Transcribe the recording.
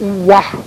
Wow